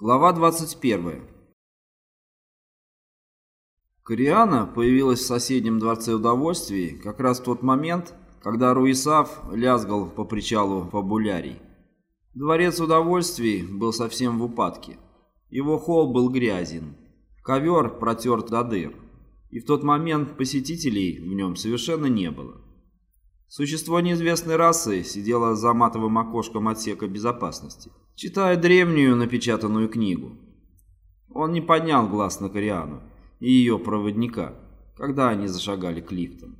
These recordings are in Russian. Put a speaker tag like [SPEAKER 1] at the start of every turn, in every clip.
[SPEAKER 1] Глава 21. Кориана появилась в соседнем дворце удовольствий как раз в тот момент, когда Руисав лязгал по причалу фабулярий. Дворец удовольствий был совсем в упадке. Его холл был грязен, ковер протерт до дыр, и в тот момент посетителей в нем совершенно не было. Существо неизвестной расы сидело за матовым окошком отсека безопасности, читая древнюю напечатанную книгу. Он не поднял глаз на Кориану и ее проводника, когда они зашагали к лифтам.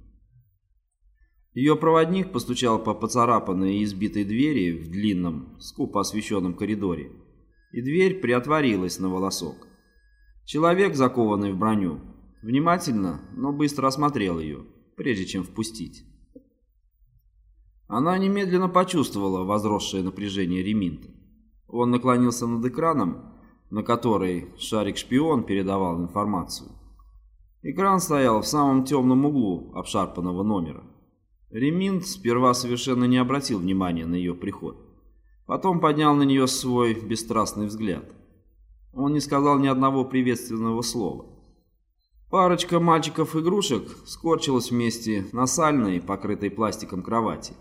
[SPEAKER 1] Ее проводник постучал по поцарапанной и избитой двери в длинном, скупо освещенном коридоре, и дверь приотворилась на волосок. Человек, закованный в броню, внимательно, но быстро осмотрел ее, прежде чем впустить. Она немедленно почувствовала возросшее напряжение Реминта. Он наклонился над экраном, на который шарик-шпион передавал информацию. Экран стоял в самом темном углу обшарпанного номера. Реминт сперва совершенно не обратил внимания на ее приход. Потом поднял на нее свой бесстрастный взгляд. Он не сказал ни одного приветственного слова. Парочка мальчиков-игрушек скорчилась вместе на сальной, покрытой пластиком кровати.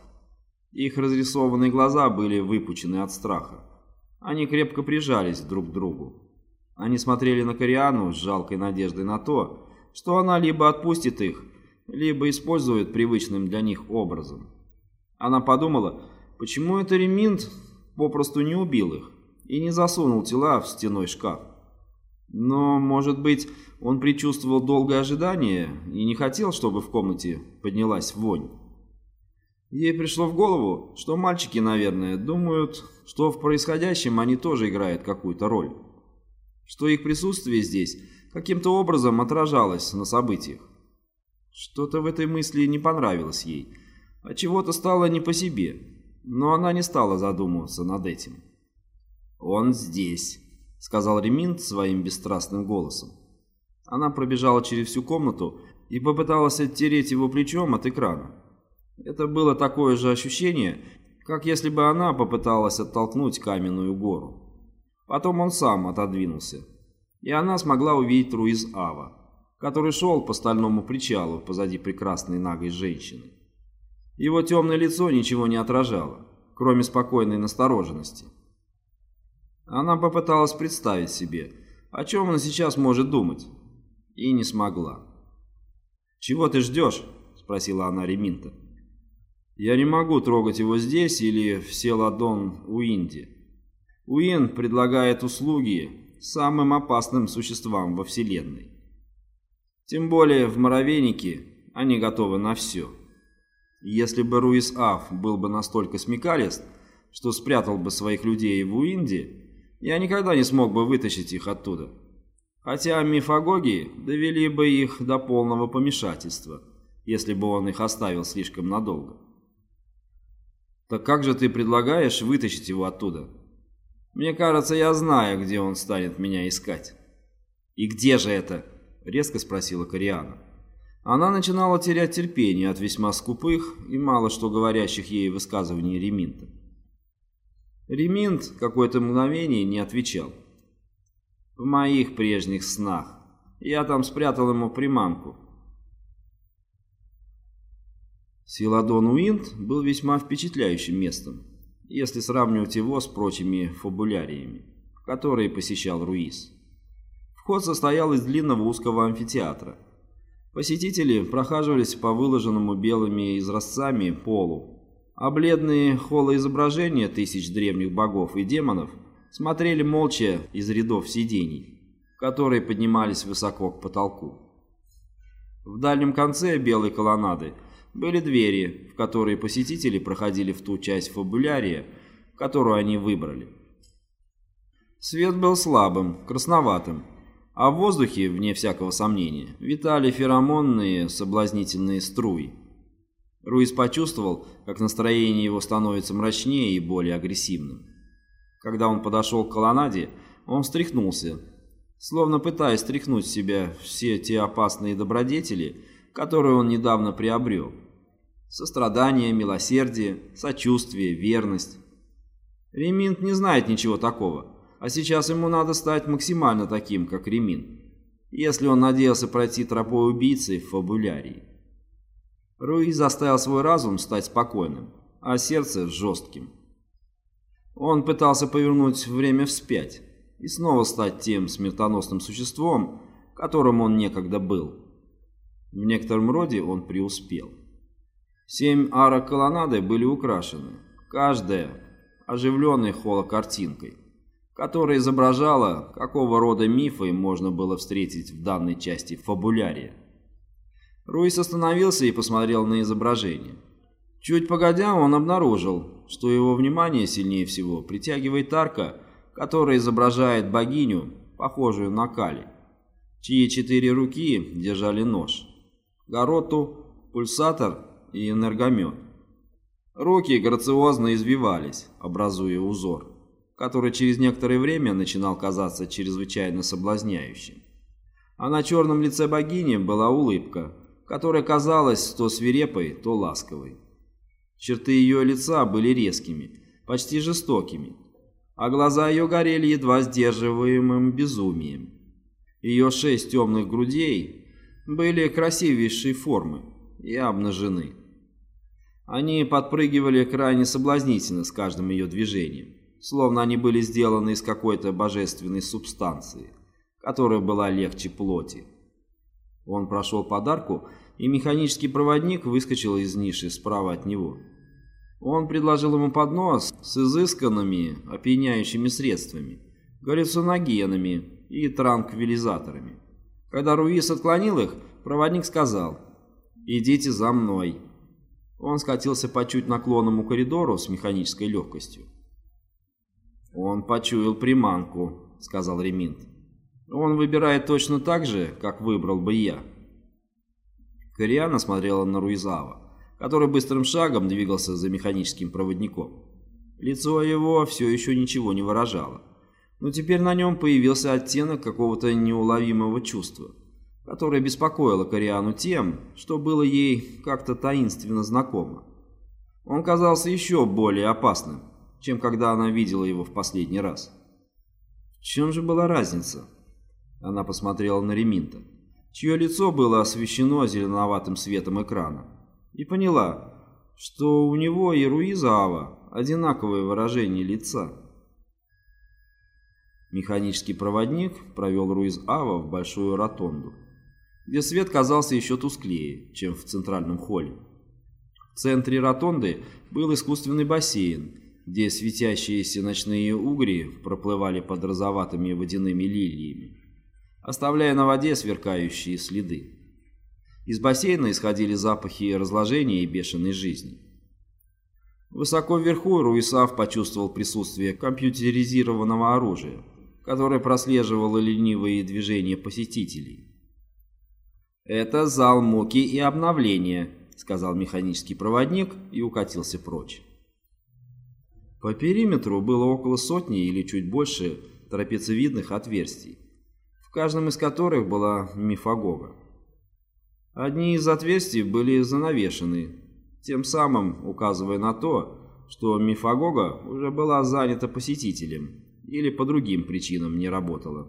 [SPEAKER 1] Их разрисованные глаза были выпучены от страха. Они крепко прижались друг к другу. Они смотрели на Кориану с жалкой надеждой на то, что она либо отпустит их, либо использует привычным для них образом. Она подумала, почему это Реминт попросту не убил их и не засунул тела в стеной шкаф. Но, может быть, он предчувствовал долгое ожидание и не хотел, чтобы в комнате поднялась вонь. Ей пришло в голову, что мальчики, наверное, думают, что в происходящем они тоже играют какую-то роль. Что их присутствие здесь каким-то образом отражалось на событиях. Что-то в этой мысли не понравилось ей, а чего-то стало не по себе, но она не стала задумываться над этим. «Он здесь», — сказал Реминт своим бесстрастным голосом. Она пробежала через всю комнату и попыталась оттереть его плечом от экрана. Это было такое же ощущение, как если бы она попыталась оттолкнуть каменную гору. Потом он сам отодвинулся, и она смогла увидеть Руиз Ава, который шел по стальному причалу позади прекрасной нагой женщины. Его темное лицо ничего не отражало, кроме спокойной настороженности. Она попыталась представить себе, о чем она сейчас может думать, и не смогла. «Чего ты ждешь?» – спросила она Реминта. Я не могу трогать его здесь или в Селадон Уинди. Уин предлагает услуги самым опасным существам во Вселенной. Тем более в Моровейнике они готовы на все. Если бы Руис Аф был бы настолько смекалист, что спрятал бы своих людей в Уинде, я никогда не смог бы вытащить их оттуда. Хотя мифагоги довели бы их до полного помешательства, если бы он их оставил слишком надолго. Так как же ты предлагаешь вытащить его оттуда? Мне кажется, я знаю, где он станет меня искать. И где же это? Резко спросила Кориана. Она начинала терять терпение от весьма скупых и мало что говорящих ей высказываний Реминта. Реминт какое-то мгновение не отвечал. В моих прежних снах. Я там спрятал ему приманку. Силадон Уинд был весьма впечатляющим местом, если сравнивать его с прочими фабуляриями, которые посещал Руис. Вход состоял из длинного узкого амфитеатра. Посетители прохаживались по выложенному белыми изразцами полу, а бледные холоизображения тысяч древних богов и демонов смотрели молча из рядов сидений, которые поднимались высоко к потолку. В дальнем конце белой колоннады были двери, в которые посетители проходили в ту часть фабулярия, которую они выбрали. Свет был слабым, красноватым, а в воздухе, вне всякого сомнения, витали феромонные соблазнительные струи. Руис почувствовал, как настроение его становится мрачнее и более агрессивным. Когда он подошел к колоннаде, он встряхнулся, словно пытаясь стряхнуть с себя все те опасные добродетели, которые он недавно приобрел. Сострадание, милосердие, сочувствие, верность. Реминт не знает ничего такого, А сейчас ему надо стать максимально таким, как Ремин, если он надеялся пройти тропой убийцы в фабулярии. Руи заставил свой разум стать спокойным, а сердце жестким. Он пытался повернуть время вспять и снова стать тем смертоносным существом, которым он некогда был. В некотором роде он преуспел. Семь арок колоннады были украшены, каждая оживленной холокартинкой, которая изображала, какого рода мифы можно было встретить в данной части фабулярия. Руис остановился и посмотрел на изображение. Чуть погодя, он обнаружил, что его внимание сильнее всего притягивает арка, которая изображает богиню, похожую на Кали, чьи четыре руки держали нож, гароту, пульсатор и энергомет. Руки грациозно извивались, образуя узор, который через некоторое время начинал казаться чрезвычайно соблазняющим. А на черном лице богини была улыбка, которая казалась то свирепой, то ласковой. Черты ее лица были резкими, почти жестокими, а глаза ее горели едва сдерживаемым безумием. Ее шесть темных грудей были красивейшей формы и обнажены. Они подпрыгивали крайне соблазнительно с каждым ее движением, словно они были сделаны из какой-то божественной субстанции, которая была легче плоти. Он прошел подарку, и механический проводник выскочил из ниши справа от него. Он предложил ему поднос с изысканными, опьяняющими средствами, галлюциногенами и транквилизаторами. Когда Руис отклонил их, проводник сказал «Идите за мной». Он скатился по чуть наклонному коридору с механической легкостью. «Он почуял приманку», — сказал Реминт. «Он выбирает точно так же, как выбрал бы я». Кориана смотрела на Руизава, который быстрым шагом двигался за механическим проводником. Лицо его все еще ничего не выражало, но теперь на нем появился оттенок какого-то неуловимого чувства, которое беспокоило Кориану тем, что было ей как-то таинственно знакомо. Он казался еще более опасным, чем когда она видела его в последний раз. В чем же была разница? Она посмотрела на Реминта чье лицо было освещено зеленоватым светом экрана, и поняла, что у него и Руизаава одинаковое выражение лица. Механический проводник провел Руизаава в большую ротонду, где свет казался еще тусклее, чем в центральном холле. В центре ротонды был искусственный бассейн, где светящиеся ночные угри проплывали под розоватыми водяными лилиями оставляя на воде сверкающие следы. Из бассейна исходили запахи разложения и бешеной жизни. Высоко вверху Руисав почувствовал присутствие компьютеризированного оружия, которое прослеживало ленивые движения посетителей. «Это зал муки и обновления», — сказал механический проводник и укатился прочь. По периметру было около сотни или чуть больше трапециевидных отверстий, каждом из которых была мифагога. Одни из отверстий были занавешены, тем самым указывая на то, что мифагога уже была занята посетителем или по другим причинам не работала.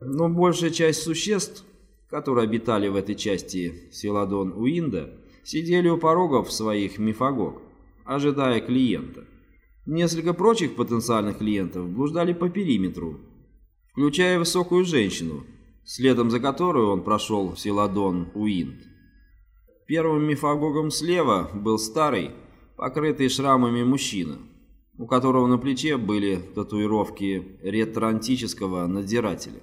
[SPEAKER 1] Но большая часть существ, которые обитали в этой части Селадон Уинда, сидели у порогов своих мифагог, ожидая клиента. Несколько прочих потенциальных клиентов блуждали по периметру, включая высокую женщину, следом за которой он прошел в Силадон Уинд. Первым мифагогом слева был старый, покрытый шрамами мужчина, у которого на плече были татуировки ретроантического надзирателя.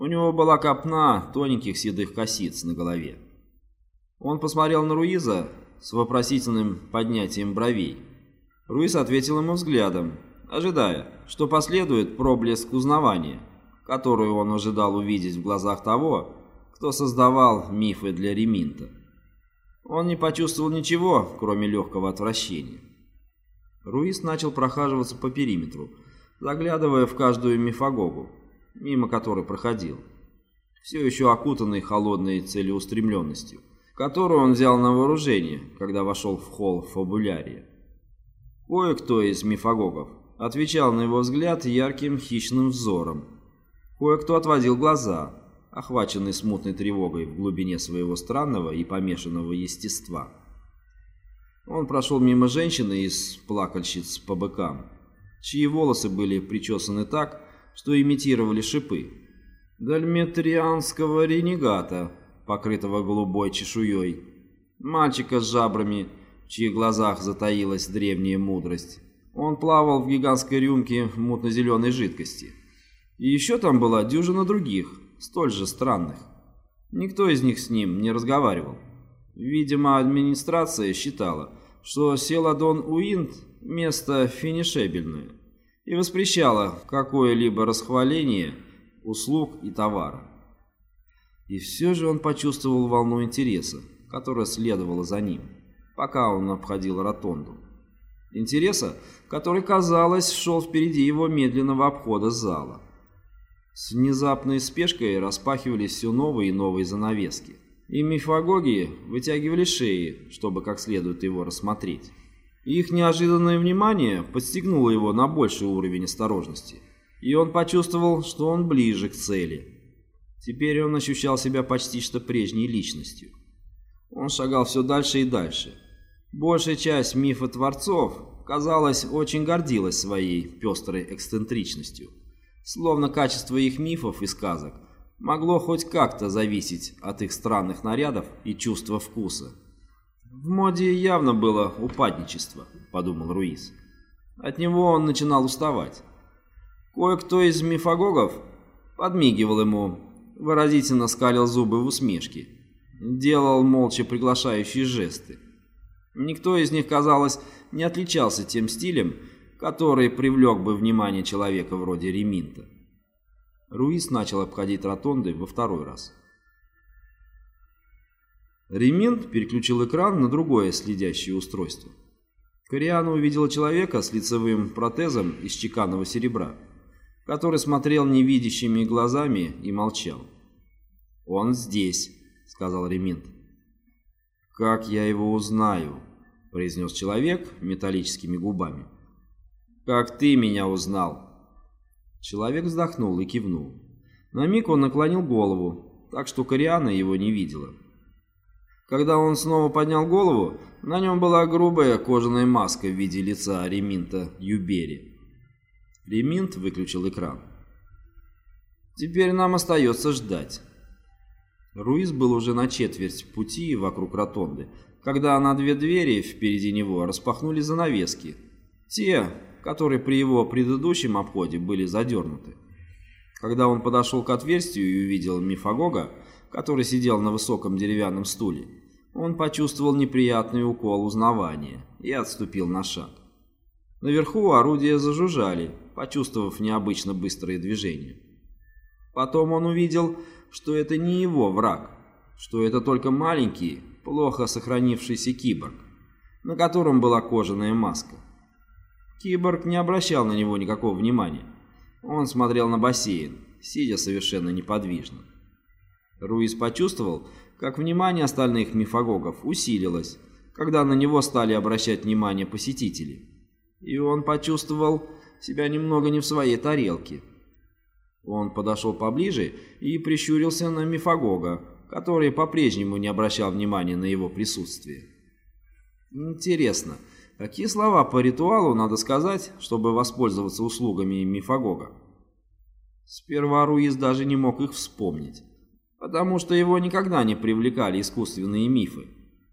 [SPEAKER 1] У него была копна тоненьких седых косиц на голове. Он посмотрел на Руиза с вопросительным поднятием бровей. Руиз ответил ему взглядом, ожидая, что последует проблеск узнавания, которую он ожидал увидеть в глазах того, кто создавал мифы для Реминта. Он не почувствовал ничего, кроме легкого отвращения. Руис начал прохаживаться по периметру, заглядывая в каждую мифагогу, мимо которой проходил, все еще окутанный холодной целеустремленностью, которую он взял на вооружение, когда вошел в холл фабулярия. Кое-кто из мифагогов отвечал на его взгляд ярким хищным взором. Кое-кто отводил глаза, охваченный смутной тревогой в глубине своего странного и помешанного естества. Он прошел мимо женщины из плакальщиц по быкам, чьи волосы были причесаны так, что имитировали шипы. Дальметрианского ренегата, покрытого голубой чешуей. Мальчика с жабрами, в чьих глазах затаилась древняя мудрость. Он плавал в гигантской рюмке мутно-зеленой жидкости. И еще там была дюжина других, столь же странных. Никто из них с ним не разговаривал. Видимо, администрация считала, что Селадон Уинт – место финишебельное и воспрещала какое-либо расхваление услуг и товара. И все же он почувствовал волну интереса, которая следовала за ним, пока он обходил ротонду. Интереса, который, казалось, шел впереди его медленного обхода зала. С внезапной спешкой распахивались все новые и новые занавески, и мифагоги вытягивали шеи, чтобы как следует его рассмотреть. Их неожиданное внимание подстегнуло его на больший уровень осторожности, и он почувствовал, что он ближе к цели. Теперь он ощущал себя почти что прежней личностью. Он шагал все дальше и дальше. Большая часть мифа творцов, казалось, очень гордилась своей пестрой эксцентричностью. Словно качество их мифов и сказок могло хоть как-то зависеть от их странных нарядов и чувства вкуса. В моде явно было упадничество, подумал Руис. От него он начинал уставать. Кое-кто из мифагогов подмигивал ему, выразительно скалил зубы в усмешке, делал молча приглашающие жесты. Никто из них, казалось, не отличался тем стилем, который привлек бы внимание человека вроде Реминта. Руис начал обходить ротонды во второй раз. Реминт переключил экран на другое следящее устройство. Кориана увидела человека с лицевым протезом из чеканного серебра, который смотрел невидящими глазами и молчал. «Он здесь», — сказал Реминт. «Как я его узнаю?» — произнес человек металлическими губами. «Как ты меня узнал?» Человек вздохнул и кивнул. На миг он наклонил голову, так что Кориана его не видела. Когда он снова поднял голову, на нем была грубая кожаная маска в виде лица Реминта Юбери. Реминт выключил экран. «Теперь нам остается ждать». Руис был уже на четверть пути вокруг ротонды, когда на две двери впереди него распахнули занавески. Те, которые при его предыдущем обходе были задернуты. Когда он подошел к отверстию и увидел Мифагога, который сидел на высоком деревянном стуле, он почувствовал неприятный укол узнавания и отступил на шаг. Наверху орудия зажужжали, почувствовав необычно быстрые движения. Потом он увидел, что это не его враг, что это только маленький, плохо сохранившийся киборг, на котором была кожаная маска. Киборг не обращал на него никакого внимания. Он смотрел на бассейн, сидя совершенно неподвижно. Руис почувствовал, как внимание остальных мифагогов усилилось, когда на него стали обращать внимание посетители. И он почувствовал себя немного не в своей тарелке. Он подошел поближе и прищурился на мифагога, который по-прежнему не обращал внимания на его присутствие. Интересно, Какие слова по ритуалу надо сказать, чтобы воспользоваться услугами мифагога? Сперва Руиз даже не мог их вспомнить, потому что его никогда не привлекали искусственные мифы,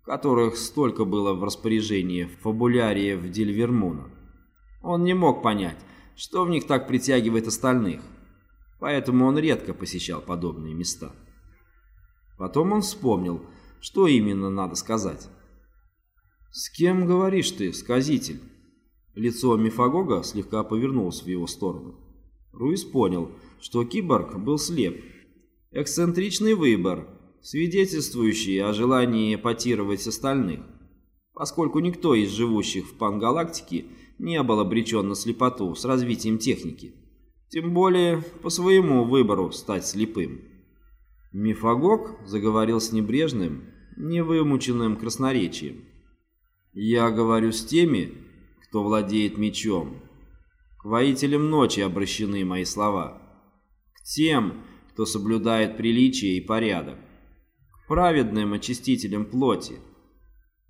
[SPEAKER 1] которых столько было в распоряжении фабуляриев Дильвермуна. Он не мог понять, что в них так притягивает остальных, поэтому он редко посещал подобные места. Потом он вспомнил, что именно надо сказать. «С кем говоришь ты, сказитель?» Лицо Мифагога слегка повернулось в его сторону. Руис понял, что киборг был слеп. Эксцентричный выбор, свидетельствующий о желании эпатировать остальных, поскольку никто из живущих в пангалактике не был обречен на слепоту с развитием техники, тем более по своему выбору стать слепым. Мифагог заговорил с небрежным, невымученным красноречием. Я говорю с теми, кто владеет мечом. К воителям ночи обращены мои слова. К тем, кто соблюдает приличие и порядок. Праведным очистителям плоти.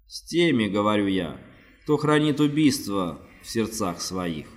[SPEAKER 1] С теми, говорю я, кто хранит убийство в сердцах своих.